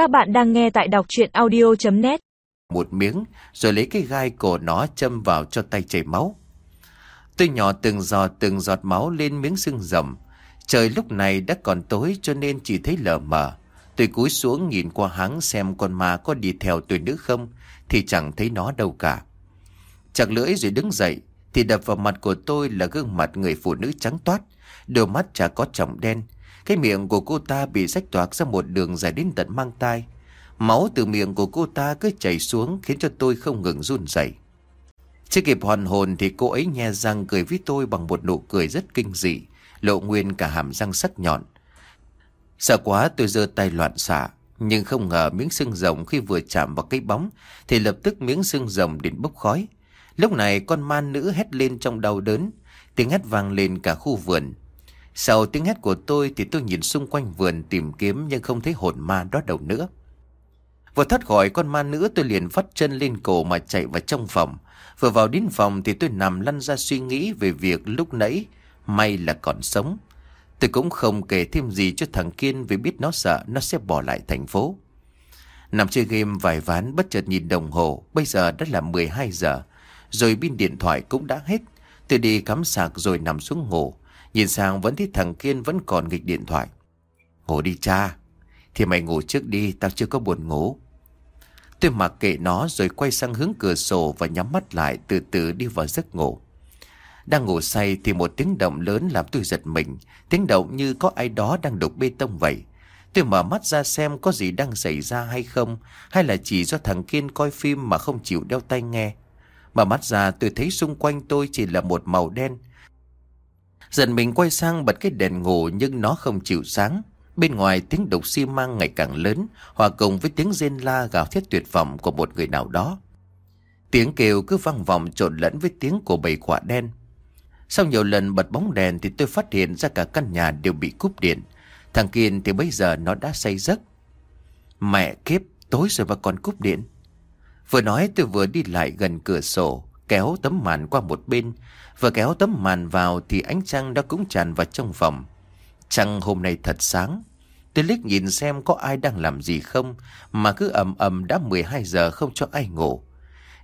Các bạn đang nghe tại đọc chuyện audio.net Một miếng rồi lấy cái gai cổ nó châm vào cho tay chảy máu. Tôi nhỏ từng giọt từng giọt máu lên miếng xương rầm. Trời lúc này đã còn tối cho nên chỉ thấy lờ mờ. Tôi cúi xuống nhìn qua hắn xem con ma có đi theo tôi nữa không thì chẳng thấy nó đâu cả. Chặt lưỡi rồi đứng dậy thì đập vào mặt của tôi là gương mặt người phụ nữ trắng toát, đôi mắt chả có trọng đen. Cái miệng của cô ta bị rách toạc ra một đường dài đến tận mang tai. Máu từ miệng của cô ta cứ chảy xuống khiến cho tôi không ngừng run rẩy. Chưa kịp hoàn hồn thì cô ấy nhe răng cười với tôi bằng một nụ cười rất kinh dị, lộ nguyên cả hàm răng sắc nhọn. Sợ quá tôi giơ tay loạn xạ, nhưng không ngờ miếng xương rồng khi vừa chạm vào cái bóng thì lập tức miếng xương rồng đến bốc khói. Lúc này con ma nữ hét lên trong đau đớn, tiếng hét vang lên cả khu vườn. Sau tiếng hét của tôi thì tôi nhìn xung quanh vườn tìm kiếm nhưng không thấy hồn ma đó đâu nữa. Vừa thoát khỏi con ma nữ tôi liền vắt chân lên cổ mà chạy vào trong phòng. Vừa vào đến phòng thì tôi nằm lăn ra suy nghĩ về việc lúc nãy may là còn sống. Tôi cũng không kể thêm gì cho thằng Kiên vì biết nó sợ nó sẽ bỏ lại thành phố. Nằm chơi game vài ván bất chợt nhìn đồng hồ, bây giờ đã là 12 giờ. Rồi pin điện thoại cũng đã hết. Tôi đi cắm sạc rồi nằm xuống ngủ. Nhìn sang vẫn thấy thằng Kiên vẫn còn nghịch điện thoại. Ngủ đi cha. Thì mày ngủ trước đi, tao chưa có buồn ngủ. Tôi mặc kệ nó rồi quay sang hướng cửa sổ và nhắm mắt lại từ từ đi vào giấc ngủ. Đang ngủ say thì một tiếng động lớn làm tôi giật mình. Tiếng động như có ai đó đang đục bê tông vậy. Tôi mở mắt ra xem có gì đang xảy ra hay không, hay là chỉ do thằng Kiên coi phim mà không chịu đeo tai nghe. Mở mắt ra tôi thấy xung quanh tôi chỉ là một màu đen. Dần mình quay sang bật cái đèn ngủ nhưng nó không chịu sáng. Bên ngoài tiếng đục xi măng ngày càng lớn, hòa cùng với tiếng rên la gào thét tuyệt vọng của một người nào đó. Tiếng kêu cứ vang vọng trộn lẫn với tiếng của bầy quả đen. Sau nhiều lần bật bóng đèn thì tôi phát hiện ra cả căn nhà đều bị cúp điện. Thằng Kiên thì bây giờ nó đã say giấc. Mẹ kiếp, tối rồi mà còn cúp điện. Vừa nói tôi vừa đi lại gần cửa sổ, kéo tấm màn qua một bên. Vừa kéo tấm màn vào thì ánh trăng đã cũng tràn vào trong phòng. Trăng hôm nay thật sáng. Tôi liếc nhìn xem có ai đang làm gì không, mà cứ ầm ầm đã 12 giờ không cho ai ngủ.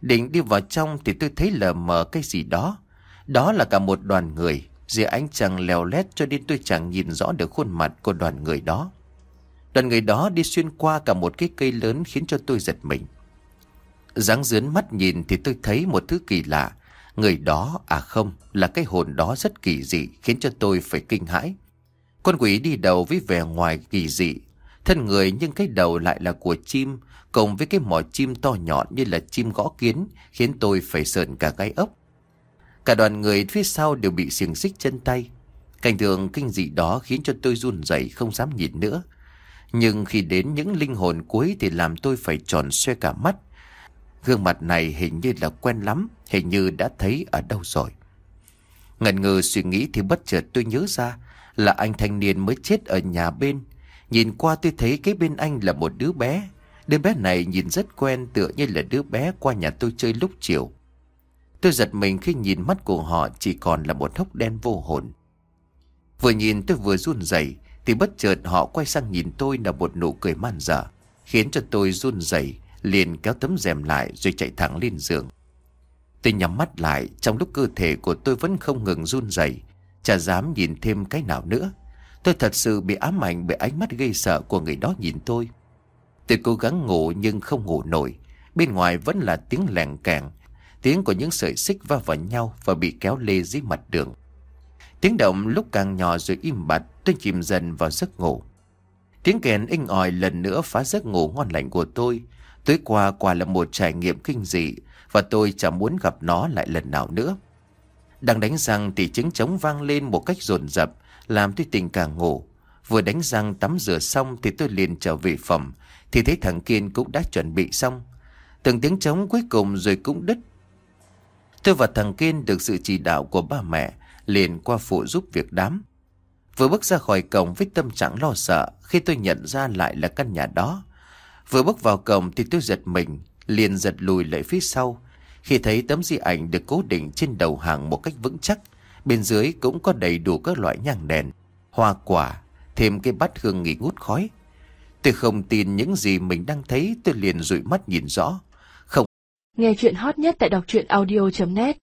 Định đi vào trong thì tôi thấy lờ mờ cái gì đó. Đó là cả một đoàn người, dưới ánh trăng leo lét cho nên tôi chẳng nhìn rõ được khuôn mặt của đoàn người đó. Đoàn người đó đi xuyên qua cả một cái cây lớn khiến cho tôi giật mình. Dáng dướn mắt nhìn thì tôi thấy một thứ kỳ lạ. Người đó, à không, là cái hồn đó rất kỳ dị khiến cho tôi phải kinh hãi. Con quỷ đi đầu với vẻ ngoài kỳ dị. Thân người nhưng cái đầu lại là của chim, cộng với cái mỏ chim to nhọn như là chim gõ kiến, khiến tôi phải sợn cả gai ốc. Cả đoàn người phía sau đều bị xiềng xích chân tay. Cảnh tượng kinh dị đó khiến cho tôi run rẩy không dám nhìn nữa. Nhưng khi đến những linh hồn cuối thì làm tôi phải tròn xoe cả mắt. Gương mặt này hình như là quen lắm, hình như đã thấy ở đâu rồi. Ngần ngừ suy nghĩ thì bất chợt tôi nhớ ra là anh thanh niên mới chết ở nhà bên. Nhìn qua tôi thấy cái bên anh là một đứa bé. Đứa bé này nhìn rất quen tựa như là đứa bé qua nhà tôi chơi lúc chiều. Tôi giật mình khi nhìn mắt của họ chỉ còn là một hốc đen vô hồn. Vừa nhìn tôi vừa run rẩy thì bất chợt họ quay sang nhìn tôi là một nụ cười man dở, khiến cho tôi run rẩy liền kéo tấm rèm lại rồi chạy thẳng lên giường. Tôi nhắm mắt lại trong lúc cơ thể của tôi vẫn không ngừng run rẩy, chả dám nhìn thêm cái nào nữa. Tôi thật sự bị ám ảnh bởi ánh mắt gây sợ của người đó nhìn tôi. Tôi cố gắng ngủ nhưng không ngủ nổi. Bên ngoài vẫn là tiếng lèn càng, tiếng của những sợi xích va vào nhau và bị kéo lê dưới mặt đường. Tiếng động lúc càng nhỏ rồi im bặt, tôi chìm dần vào giấc ngủ. Tiếng kèn inh ỏi lần nữa phá giấc ngủ ngon lành của tôi. Tối qua quả là một trải nghiệm kinh dị và tôi chẳng muốn gặp nó lại lần nào nữa. Đang đánh răng thì trứng trống vang lên một cách rồn rập, làm tôi tình càng ngủ. Vừa đánh răng tắm rửa xong thì tôi liền trở về phòng, thì thấy thằng Kiên cũng đã chuẩn bị xong. Từng tiếng trống cuối cùng rồi cũng đứt. Tôi và thằng Kiên được sự chỉ đạo của ba mẹ, liền qua phụ giúp việc đám. Vừa bước ra khỏi cổng với tâm trạng lo sợ khi tôi nhận ra lại là căn nhà đó. Vừa bước vào cổng thì tôi giật mình, liền giật lùi lại phía sau. Khi thấy tấm di ảnh được cố định trên đầu hàng một cách vững chắc, bên dưới cũng có đầy đủ các loại nhang đèn, hoa quả, thêm cái bát hương nghỉ ngút khói. Tôi không tin những gì mình đang thấy tôi liền dụi mắt nhìn rõ. không Nghe chuyện hot nhất tại đọc truyện audio.net